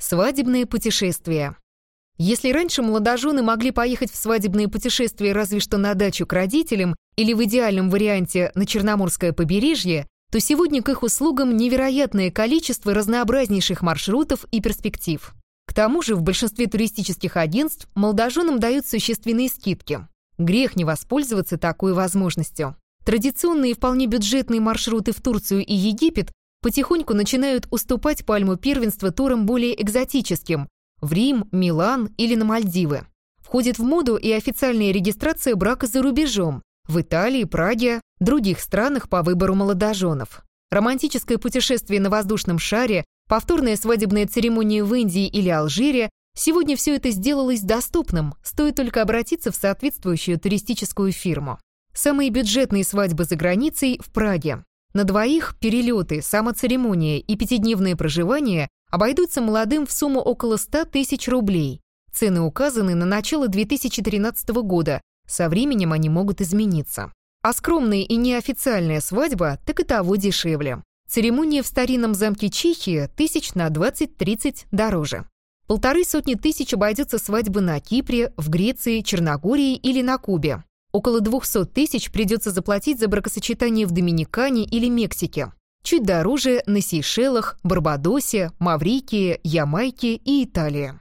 Свадебное путешествие. Если раньше молодожены могли поехать в свадебное путешествие разве что на дачу к родителям или в идеальном варианте на Черноморское побережье, то сегодня к их услугам невероятное количество разнообразнейших маршрутов и перспектив. К тому же в большинстве туристических агентств молодоженам дают существенные скидки. Грех не воспользоваться такой возможностью. Традиционные вполне бюджетные маршруты в Турцию и Египет потихоньку начинают уступать пальму первенства турам более экзотическим – в Рим, Милан или на Мальдивы. Входит в моду и официальная регистрация брака за рубежом – в Италии, Праге, других странах по выбору молодоженов. Романтическое путешествие на воздушном шаре, повторная свадебная церемония в Индии или Алжире – сегодня все это сделалось доступным, стоит только обратиться в соответствующую туристическую фирму. Самые бюджетные свадьбы за границей в Праге. На двоих перелеты, самоцеремония и пятидневное проживание обойдутся молодым в сумму около 100 тысяч рублей. Цены указаны на начало 2013 года, со временем они могут измениться. А скромная и неофициальная свадьба так и того дешевле. Церемония в старинном замке Чихия тысяч на 20-30 дороже. Полторы сотни тысяч обойдется свадьбы на Кипре, в Греции, Черногории или на Кубе. Около 200 тысяч придется заплатить за бракосочетание в Доминикане или Мексике. Чуть дороже на Сейшелах, Барбадосе, Маврикии, Ямайке и Италии.